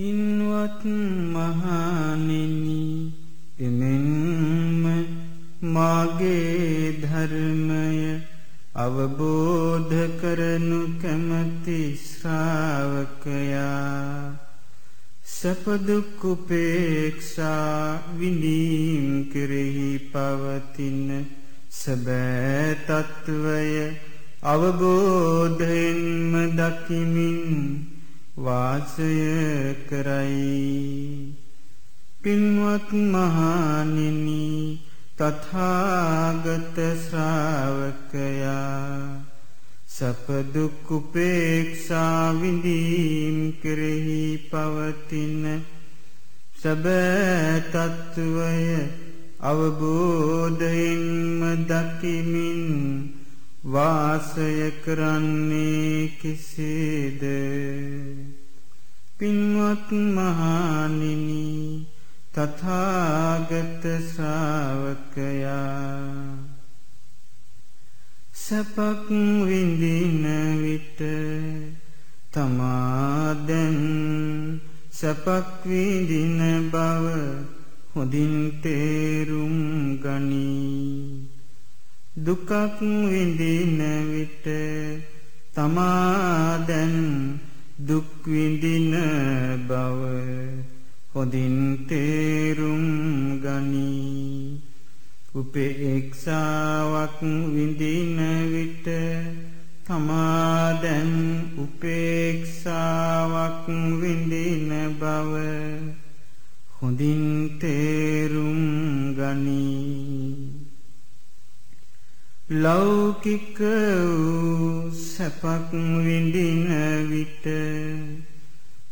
පින්වත් මහණෙනි එමෙන්ම මාගේ ධර්මය අවබෝධ කරනු කැමති ශ්‍රාවකයා. සැපදුක් උපේක්ෂා විඳීම් කෙරෙහි පවතින සැබෑ තත්ත්වය අවබෝධයෙන්ම දකිමින් වාසය කරයි. පින්වත් මහණෙනි තථාගත ශ්‍රාවකයා සපදුක් උපේක්ෂා විඳීම් කෙරෙහි පවතින සැබෑ තත්ත්වය අවබෝධයෙන්ම දකිමින් වාසය කරන්නේ කෙසේද? පින්වත් මහණෙනි තථාගත ශ්‍රාවකයා සැපක් විඳින විට තමා දැන් සැපක් විඳින බව හොඳින් තේරුම් ගනී. දුකක් විඳින විට තමා දැන් දුක් විඳින බව හොඳින් තේරුම් ගනී. උපේක්ෂාවක් විඳින විට තමා දැන් උපේක්ෂාවක් විඳින බව හොඳින් තේරුම් ගනී. ලෞකික වූ සැපක් විඳින විට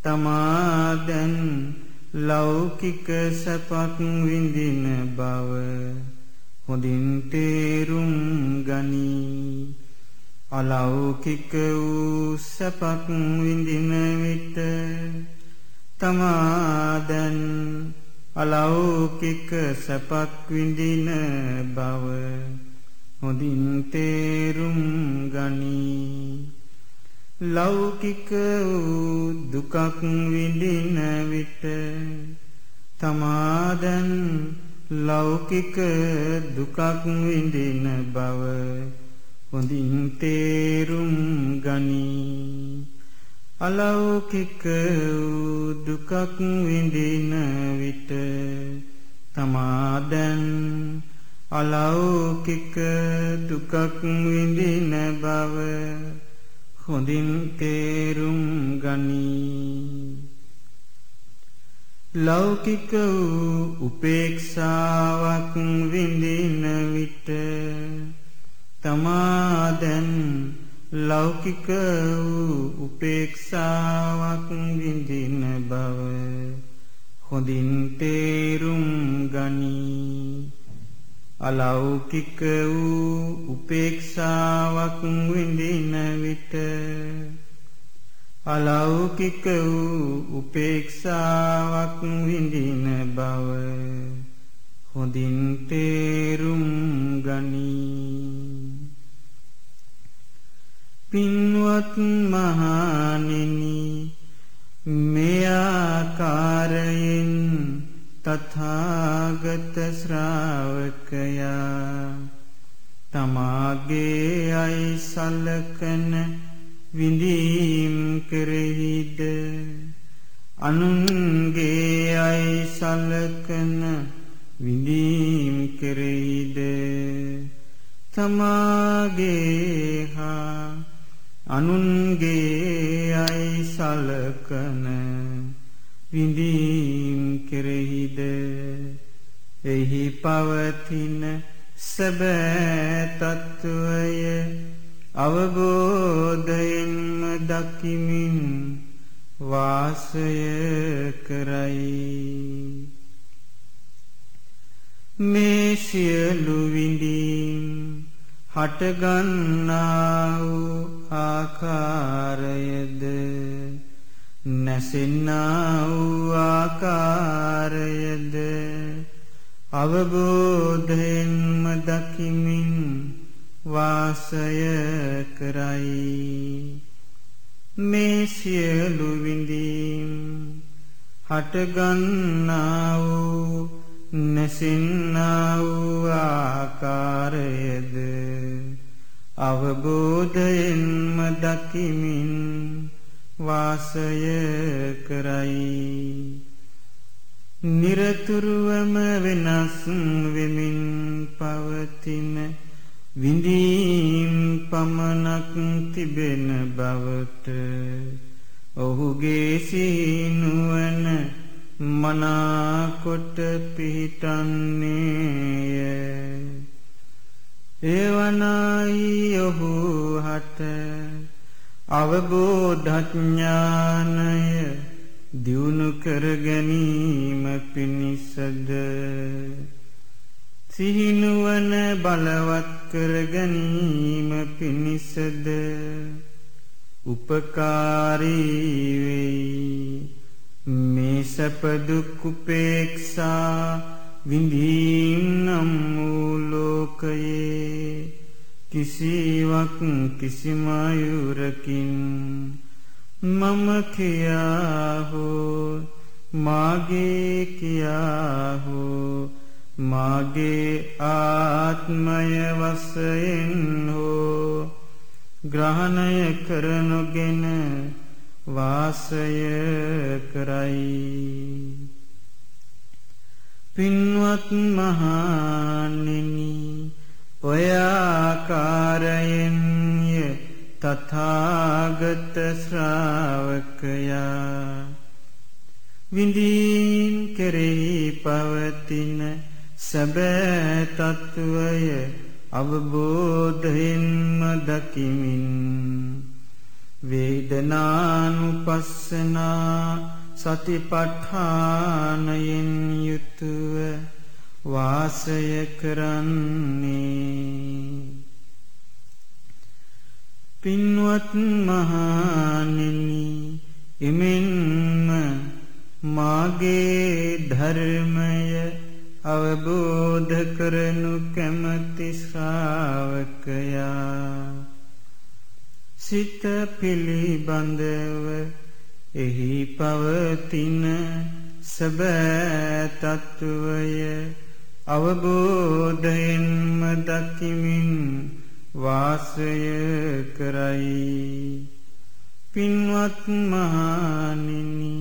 තමා දැන් ලෞකික සැපක් විඳින බව හොඳින් තේරුම් ගනී. අලෞකික වූ සැපක් විඳින විට තමා දැන් අලෞකික සැපක් විඳින බව හොඳින් තේරුම් ගනී. ලෞකික වූ දුකක් විඳින විට තමාදැන් ලෞකික දුකක් විඳින බව හොඳින් තේරුම් ගනී. අලෞකික වූ දුකක් විඳින විට තමාදැන් අලෞකික දුකක් විඳින බව හොඳින් තේරුම් ගනී. ලෞකික වූ උපේක්ෂාවක් විඳින විට තමා දැන් ලෞකික වූ උපේක්ෂාවක් විඳින බව හොඳින් තේරුම් ගනී. අලෞකික වූ උපේක්ෂාවක් විඳින විට අලෞකික වූ උපේක්ෂාවක් විඳින බව හොඳින් තේරුම් ගනී। පින්වත් මහණෙනි මෙයාකාරයෙන් තථාගත ශ්‍රාවකයා තමාගේ අයි සලකන විඳීම් කෙරෙහිද? අනුන්ගේ අයි සලකන විඳීම් කෙරෙහිද? තමාගේ හා අනුන්ගේ අයි සලකන විඳීම් කෙරෙහිද? එහි පවතින සැබෑතත්ත්වය අවබෝධයෙන්ම දකිමින් වාසය කරයි. මේ සියලු විඳීම් හටගන්නා වූ ආකාරයද නැසෙන්නා වූ ආකාරයද අවබෝධයෙන්ම දකිමින් වාසය කරයි. මේ සියලු විඳීම් හටගන්නා වූ නැසින්නා වූ ආකාරයද අවබෝධයෙන්ම දකිමින් වාසය කරයි. නිරතුරුවම වෙනස් වෙමින් පවතින විඳීම් පමණක් තිබෙන බවට ඔහුගේ සිහිනුවන මනාකොට පිහිටන්නේය. එවනයි ඔහු හට අවබෝධඥානය දියුණු කර ගැනීම පිණිසද සිහිනුවන බලවත් කර ගැනීම පිණිසද උපකාරී වෙයි. මේ සැපදුක් උපේක්ෂා විඳීම් නම් වූ ලෝකයේ කිසිවක් කිසිම අයුරකින් මම කියා හෝ මාගේ කියා හෝ මාගේ ආත්මය වශයෙන් හෝ ග්‍රහණය කරනුගෙන වාසය කරයි. පින්වත් මහානෙනි ඔයාකාරයෙන්ය තථාගත ශ්‍රාවකයා. විඳීම් කෙරෙහි පවතින සැබෑ තත්ත්වය අවබෝධයෙන්ම දකිමින් වේදනානුපස්සනා සතිපට්ඨානයෙන් යුතුව වාසය කරන්නේ. පින්වත් මහණෙනි එමෙන්ම මාගේ ධර්මය අවබෝධ කරනු කැමති ශ්‍රාවකයා සිත පිළිබඳව එහි පවතින සැබෑ තත්ත්වය අවබෝධයෙන්ම දකිමින් වාසය කරයි. පින්වත් මහණෙනි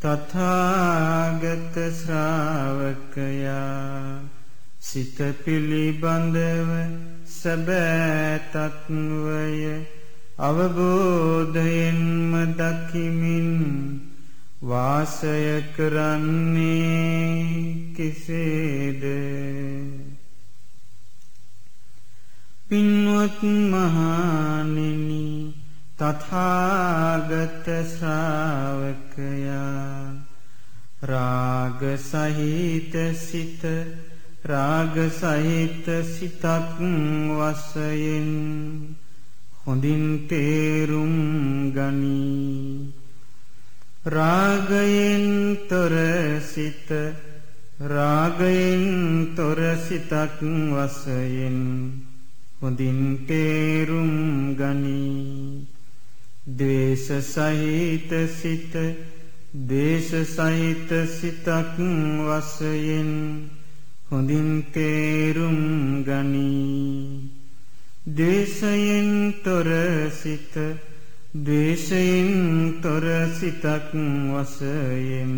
තථාගත ශ්‍රාවකයා සිත පිළිබඳව සැබෑ තත්වය අවබෝධයෙන්ම දකිමින් වාසය කරන්නේ කෙසේද? පින්වත් මහණෙනි තථාගත ශ්‍රාවකයා රාග සහිත සිත රාග සහිත සිතක් වශයෙන් හොඳින් තේරුම් ගනී. රාගයෙන් තොර සිත රාගයෙන් තොර සිතක් වශයෙන් හොඳින් තේරුම් ගනී. දේශ සහිත සිත දේශ සහිත සිතක් වශයෙන් හොඳින් තේරුම් ගනී. දේශයෙන් තොර සිත දේශයෙන් තොර සිතක් වශයෙන්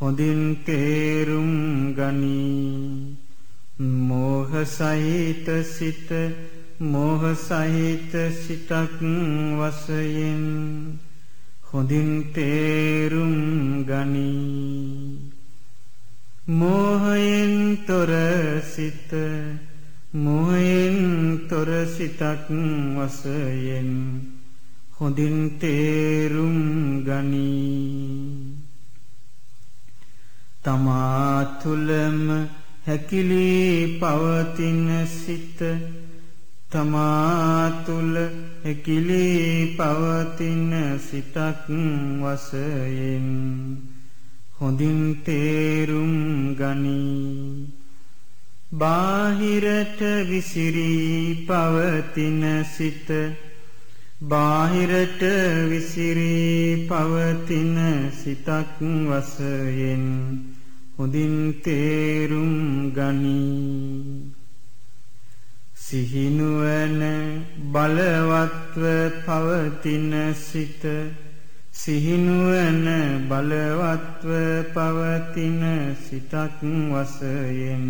හොඳින් තේරුම් ගනී. මෝහ සහිත සිත මෝහ සහිත සිතක් වශයෙන් හොඳින් තේරුම් ගනී. මෝහයෙන් තොර සිත මෝහයෙන් තොර සිතක් වශයෙන් හොඳින් තේරුම් ගනී. තමා තුළම හැකිලී පවතින සිත තමා තුළ හැකිලී පවතින සිතක් වසයෙන් හොඳින් තේරුම් ගනී. බාහිරට විසිරී පවතින සිත බාහිරට විසිරී පවතින සිතක් වශයෙන් හොඳින් තේරුම් ගනී. සිහිනුවන බලවත්ව පවතින සිත සිහිනුවන බලවත්ව පවතින සිතක් වශයෙන්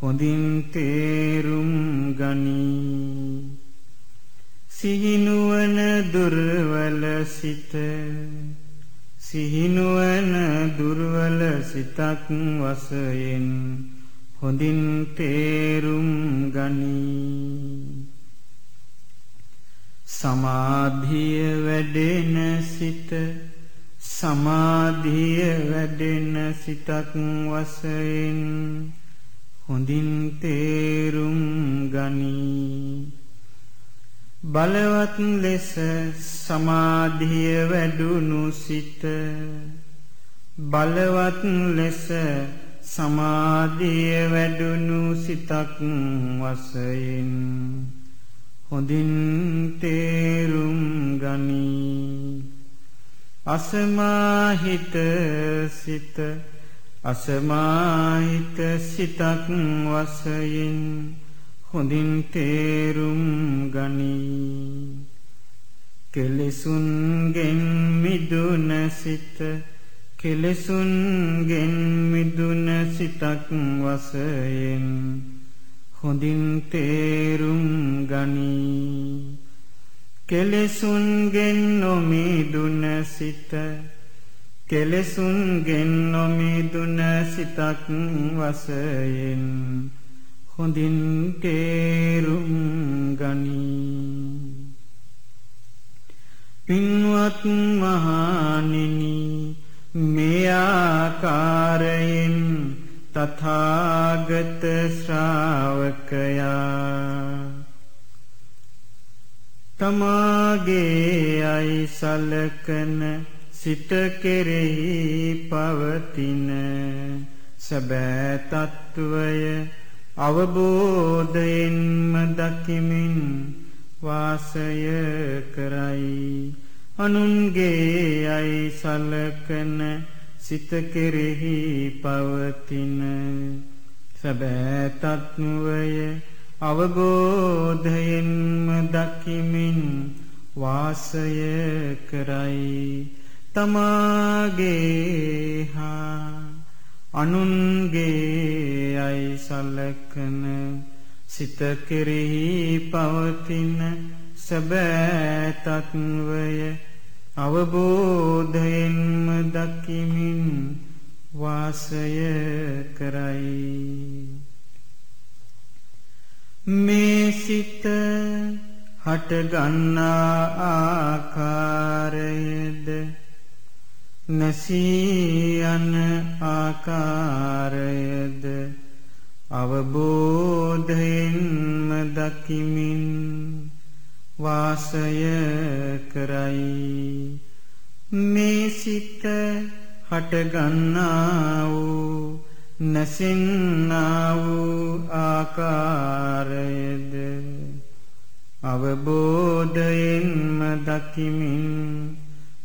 හොඳින් තේරුම් ගනී. සිහිනුවන දුර්වල සිත සිහිනුවන දුර්වල සිතක් වශයෙන් හොඳින් තේරුම් ගනී. සමාධිය වැඩෙන සිත සමාධිය වැඩෙන සිතක් වශයෙන් හොඳින් තේරුම් ගනී. බලවත් ලෙස සමාධිය වැඩුණු සිත. බලවත් ලෙස සමාධිය වැඩුණු සිතක් වශයෙන් හොඳින් තේරුම් ගනී. අසමාහිත සිත අසමාහිත සිතක් වශයෙන් හොඳින් තේරුම් ගනී. කෙලෙසුන්ගෙන් මිදුන සිත කෙලෙසුන්ගෙන් මිදුන සිතක් වශයෙන් හොඳින් තේරුම් ගනී. කෙලෙසුන්ගෙන් නොමිදුන සිත කෙලෙසුන්ගෙන් නොමිදුන සිතක් වශයෙන් හොඳින් තේරුම් ගනී. පින්වත් මහණෙනි මේ ආකාරයෙන් තථාගත ශ්‍රාවකයා තමාගේ අයි සලකන සිත කෙරෙහි පවතින සැබෑ තත්ත්වය අවබෝධයෙන්ම දකිමින් වාසය කරයි. අනුන්ගේ අයි සලකන සිත කෙරෙහි පවතින සැබෑතත්නුවය අවබෝධයෙන්ම දකිමින් වාසය කරයි. තමාගේ හා අනුන්ගේ අයි සලකන සිත කෙරෙහි පවතින සැබෑතත්වය අවබෝධයෙන්ම දකිමින් වාසය කරයි. මේ සිත හටගන්නා ආකාරයද නැසී යන ආකාරයද අවබෝධයෙන්ම දකිමින් වාසය කරයි. මේ සිත හටගන්නා වූ නැසින්නා වූ ආකාරයද අවබෝධයෙන්ම දකිමින්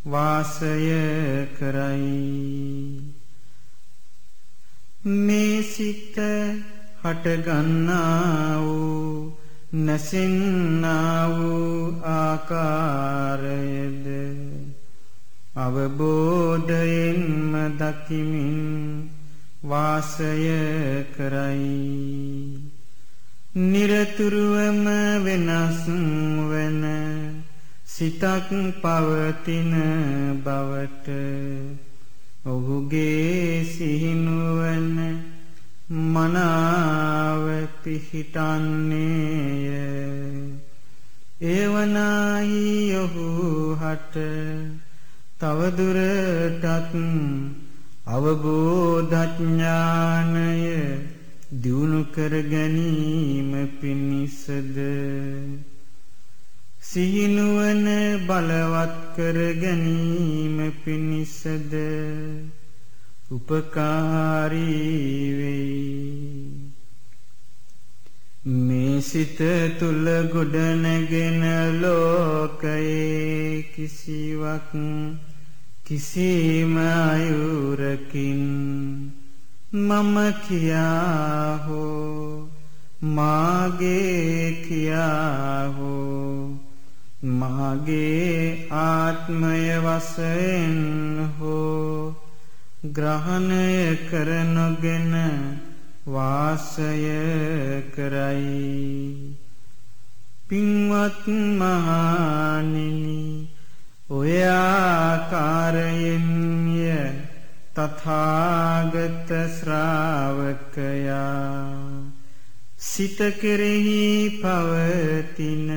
වාසය කරයි. මේ සිත හටගන්නා වූ නැසින්නා වූ ආකාරයද අවබෝධයෙන්ම දකිමින් වාසය කරයි. නිරතුරුවම වෙනස් වන සිතක් පවතින බවට ඔහුගේ සිහිනුවන මනාව පිහිටන්නේය. ඒවනාහි ඔහු හට තවදුරටත් අවබෝධඥානය දියුණු කර ගැනීම පිණිසද සිහිනුවන බලවත් කර ගැනීම පිණිසද උපකාරී වෙයි. මේ සිත තුල ගොඩනැගෙන ලෝකයේ කිසිවක් කිසිම අයුරකින් මම කියා හෝ මාගේ කියා හෝ මාගේ ආත්මය වශයෙන් හෝ ග්‍රහණය කර නොගෙන වාසය කරයි පින්වත් මහණෙනි ඔය ආකාරයෙන්ය තථාගත ශ්‍රාවකයා සිත කෙරෙහි පවතින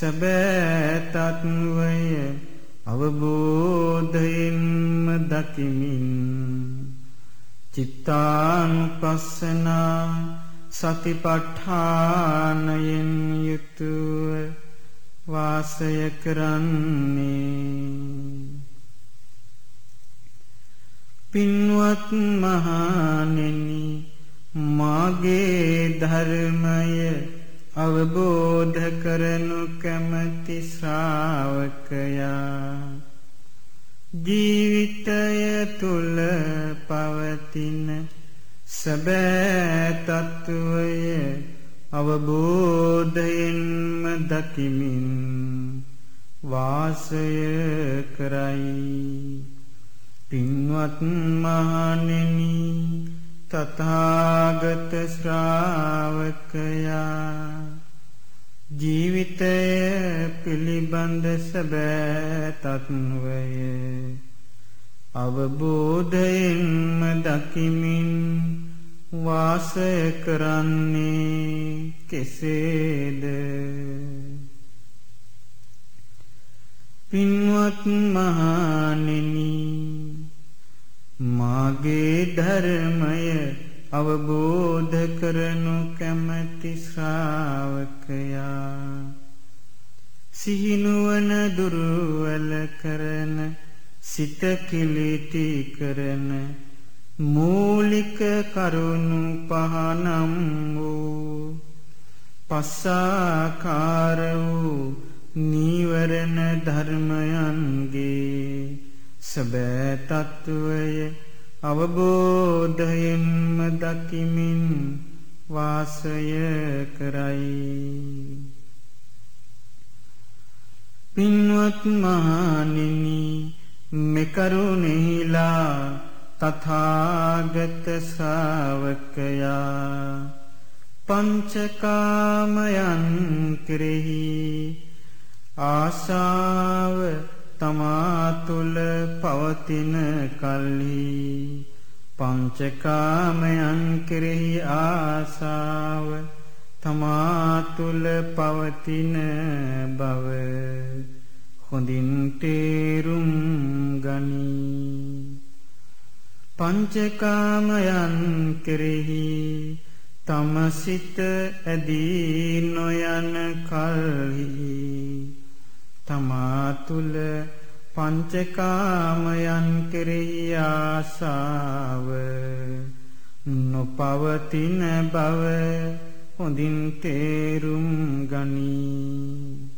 සැබෑ තත්වය අවබෝධයෙන්ම දකිමින් චිත්තානුපස්සනා සතිපට්ඨානයෙන් යුතුව වාසය කරන්නේ පින්වත් මහණෙනි මාගේ ධර්මය අවබෝධ කරනු කැමැති ශ්‍රාවකයා. ජීවිතය තුල පවතින සැබෑ තත්වය අවබෝධයෙන්ම දකිමින් වාසය කරයි. පින්වත් මහණෙනි තථාගත ශ්‍රාවකයා ජීවිතය පිළිබඳ සැබෑ තත්වය අවබෝධයෙන්ම දකිමින් වාසය කරන්නේ කෙසේද? පින්වත් මහණෙනි මාගේ ධර්මය අවබෝධ කරනු කැමැති ශ්‍රාවකයා. සිහිනුවන දුර්වල කරන සිත කිලිටි කරන මූලික කරුණු පහනම් වූ පස්සාකාර වූ නීවරණ ධර්මයන්ගේ සැබෑ තත්වය අවබෝධයෙන්ම දකිමින් වාසය කරයි. පින්වත් මහණෙනි මෙකරුණෙහිලා තථාගත ශ්‍රාවකයා පංචකාමයන් කෙරෙහි ආශාව තමා තුළ පවතින කල්හි පංචකාමයන් කෙරෙහි ආසාව තමා තුළ පවතින බව හොඳින් තේරුම් ගනී. පංචකාමයන් කෙරෙහි තම සිත ඇදී නොයන කල්හි තමා තුල පංචකාමයන් කෙරෙහි ආසාව නොපවතින බව හොඳින් තේරුම් ගනී.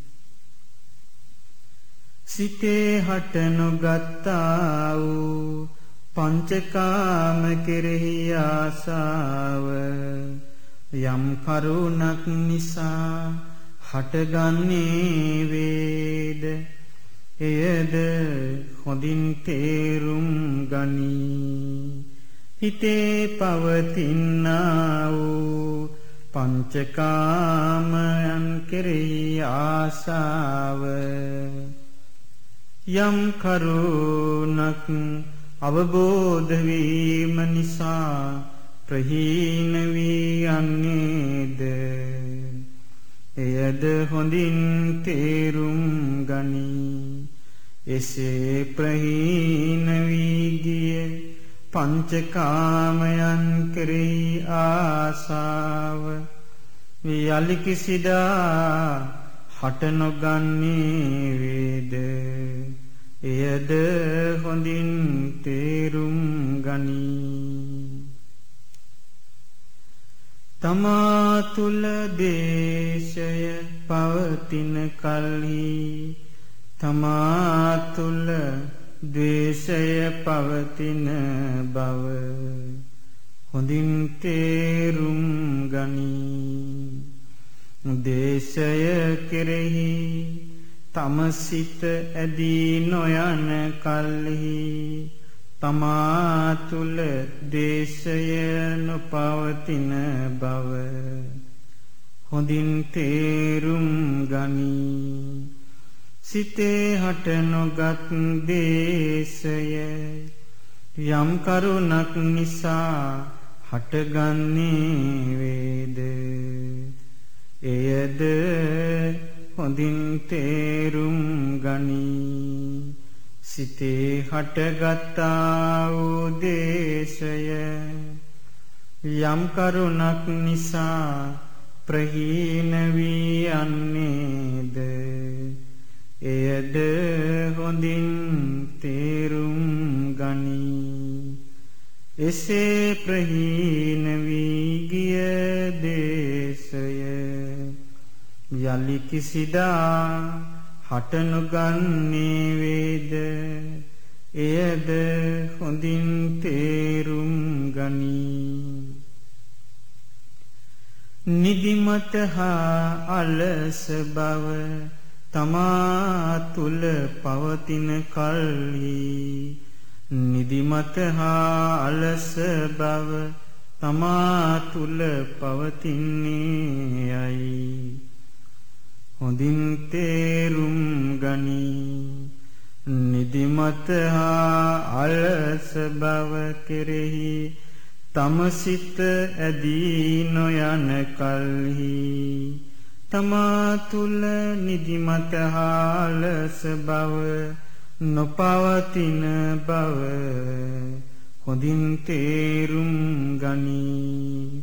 සිතේ හට නොගත්තා වූ පංචකාම කෙරෙහි ආසාව යම් කරුණක් නිසා හටගන්නේ වේද? එයද හොඳින් තේරුම් ගනී. හිතේ පවතින්නා වූ පංචකාමයන් කෙරෙහි ආසාව යම් කරුණක් අවබෝධ වීම නිසා ප්‍රහීන වී යන්නේද? එයද හොඳින් තේරුම් ගනී. එසේ ප්‍රහීන වී ගිය පංචකාමයන් කෙරෙහි ආසාව යලි කිසිදා හට නොගන්නේ වේද? එයද හොඳින් තේරුම් ගනී. තමා තුල දේශය පවතින කල්හි තමා තුල ද්වේෂය පවතින බව හොඳින් තේරුම් ගනී. දේශය කෙරෙහි තම සිත ඇදී නොයන කල්හි තමා තුල දේශය නොපවතින බව හොඳින් තේරුම් ගනී. සිතේ හට නොගත් දේශය යම් කරුණක් නිසා හටගන්නේ වේද? එයද හොඳින් තේරුම් ගනී. සිතේ හටගත්තා වූ දේශය. යම් කරුණක් නිසා ප්‍රහීන වී යන්නේද? එයද හොඳින් තේරුම් ගනී. එසේ ප්‍රහීන වී ගිය දේශය. යලි කිසිදා හටනුගන්නේ වේද? එයද හොඳින් තේරුම් ගනී. නිදිමත හා අලස බව තමා තුල පවතින කල්හි. නිදිමත හා අලස බව තමා තුල පවතින්නේ යයි. හොඳින් තේරුම් ගනී. නිදිමත හා අලස බව කෙරෙහි තම සිත ඇදී නොයන කල්හි. තමා තුල නිදිමත හා අලස බව නොපවතින බව හොඳින් තේරුම් ගනී.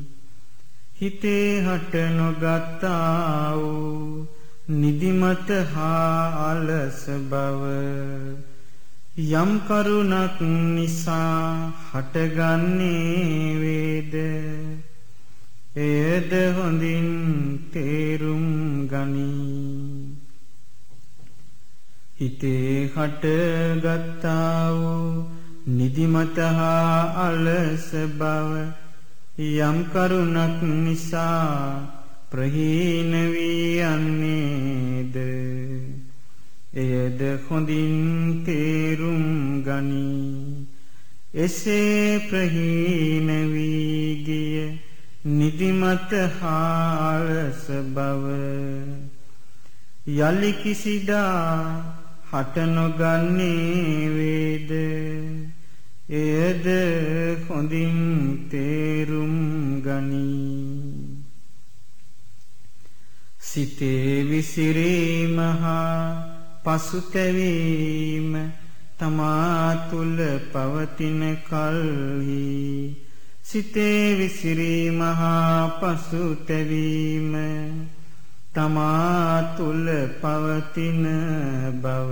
හිතේ හට නොගත්තා වූ නිදිමත හා අලස බව යම් කරුණක් නිසා හටගන්නේ වේද? එයද හොඳින් තේරුම් ගනී. හිතේ හටගත්තා වූ නිදිමත හා අලස බව යම් කරුණක් නිසා ප්‍රහීන වී යන්නේද? එයද හොඳින් තේරුම් ගනී. එසේ ප්‍රහීන වී ගිය නිදිමත හා අලස බව. යලි කිසිදා හට නොගන්නේ වේද? එයද හොඳින් තේරුම් ගනී. සිතේ විසිරීම හා පසුතැවීම තමා තුල පවතින කල්හි. සිතේ විසිරීම හා පසුතැවීම තමා තුල පවතින බව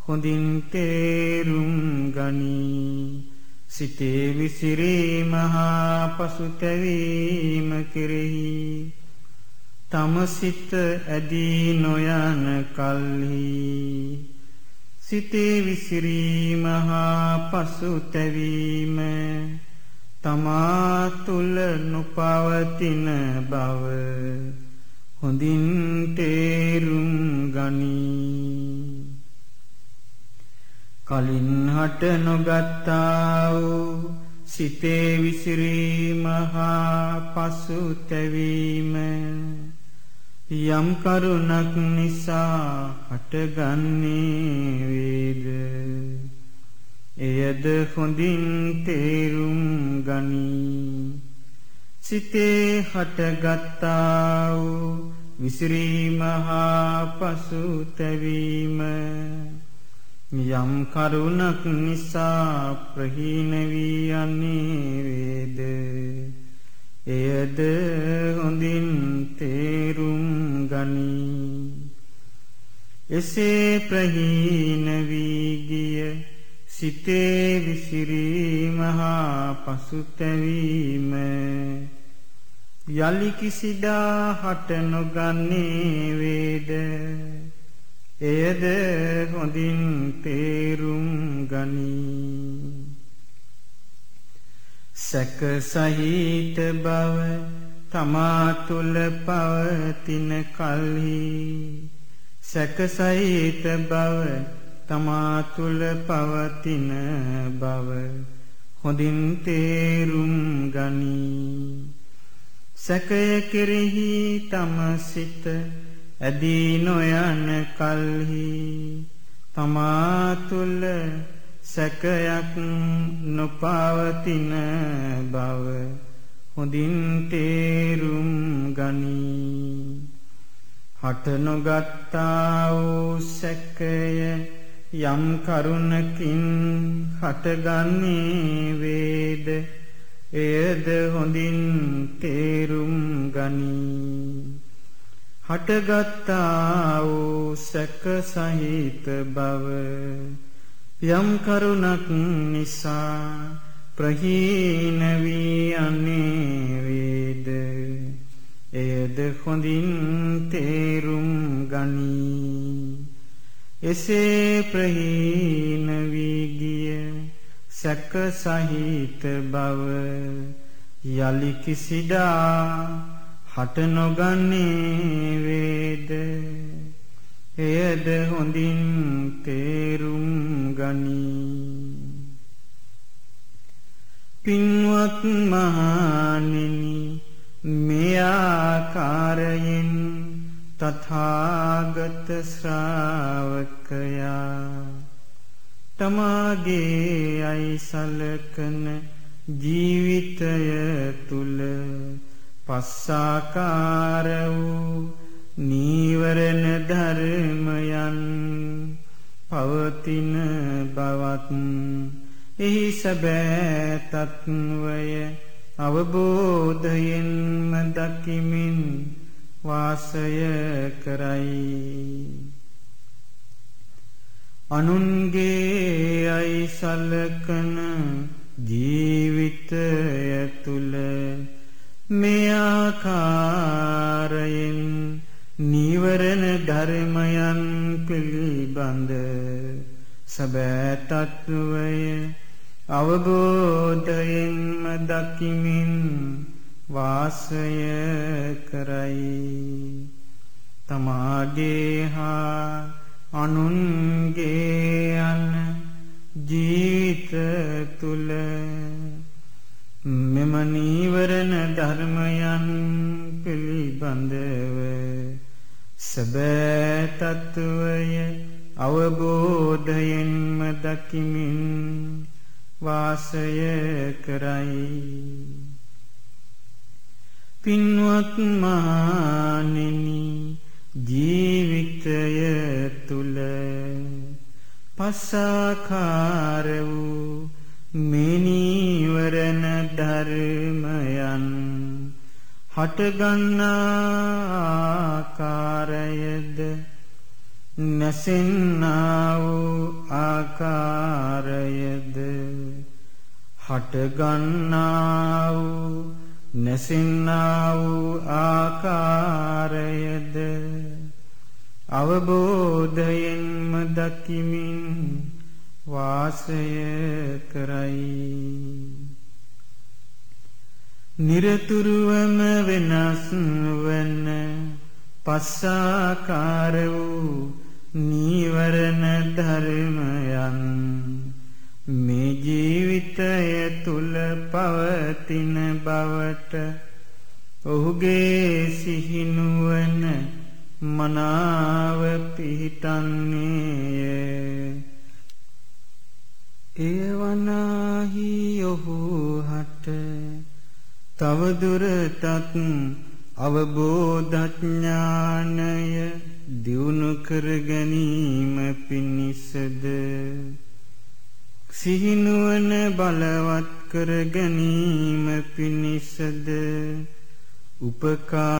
හොඳින් තේරුම් ගනී. සිතේ විසිරීම හා පසුතැවීම කෙරෙහි තම සිත ඇදී නොයන කල්හි. සිතේ විසිරීම හා පසුතැවීම තමා තුල නොපවතින බව. හොඳින් තේරුම් ගනී. කලින් හට නොගත්තා වූ සිතේ විසිරීම හා පසුතැවීම යම් කරුණක් නිසා හටගන්නේ වේද? එයද හොඳින් තේරුම් ගනී. සිතේ හටගත්තා වූ විසිරීම හා පසුතැවීම යම් කරුණක් නිසා ප්‍රහීන වී යන්නේ වේද? එයද හොඳින් තේරුම් ගනී. එසේ ප්‍රහීන වී ගිය සිතේ විසිරීම හා පසුතැවීම. යලි කිසිදා හට නොගන්නේ වේද? එයද හොඳින් තේරුම් ගනී. සැක සහිත බව තමා තුල පවතින කල්හි. සැක සහිත බව තමා තුල පවතින බව හොඳින් තේරුම් ගනී. සැකය කෙරෙහි තම සිත ඇදී නොයන කල්හි. තමා තුල සැකයක් නොපවතින බව හොඳින් තේරුම් ගනී. හට නොගත්තා වූ සැකය යම් කරුණකින් හටගන්නේ වේද? එයද හොඳින් තේරුම් ගනී. හටගත්තා වූ සැක සහිත බව යම් කරුණක් නිසා ප්‍රහීන වී අනේ වේද? එයද හොඳින් තේරුම් ගනී. එසේ ප්‍රහීන වී ගිය සැක සහිත බව යලි කිසිදා හට නොගන්නේ වේද? එයද හොඳින් තේරුම් ගනී. පින්වත් මහණෙනි මේ ආකාරයෙන් තථාගත ශ්‍රාවකයා තමාගේ අයි සලකන ජීවිතය තුල පස්සාකාර වූ නීවරණ ධර්මයන් පවතින බවත් එහි සැබෑ තත්වය අවබෝධයෙන්ම දකිමින් වාසය කරයි. අනුන්ගේ අයි සලකන ජීවිතය තුල මේ ආකාරයෙන් නීවරණ ධර්මයන් පිළිබඳ සබෑ තත්වය අවබෝධයෙන්ම දකිමින් වාසය කරයි. තමාගේ හා අනුන්ගේ අන ජීවිත තුල මෙම නීවරණ ධර්මයන් පිළිබඳව සබෑ තත්වය අවබෝධයෙන්ම දකිමින් වාසය කරයි. පින්වත් මානෙනි ජීවිතය තුල පස්සාකාර වූ මිනිවරණ ධර්මයන් හටගන්නාකාරයද නැසෙන්නා වූ ආකාරයද හටගන්නා වූ නැසින්නා වූ ආකාරයද අවබෝධයෙන්ම දකිමින් වාසය කරයි. නිරතුරුවම වෙනස් වන පස්සාකාර වූ නීවරණ ධර්මයන් මේ ජීවිතය තුල පවතින බවට ඔහුගේ සිහිනුවන මනාව පිහිටන්නේය. එයවනාහි ඔහු හට තවදුරටත් අවබෝධඥානය දියුණු කර ගැනීම පිණිසද සිහිනුවන බලවත් කර ගැනීම පිණිසද උපකා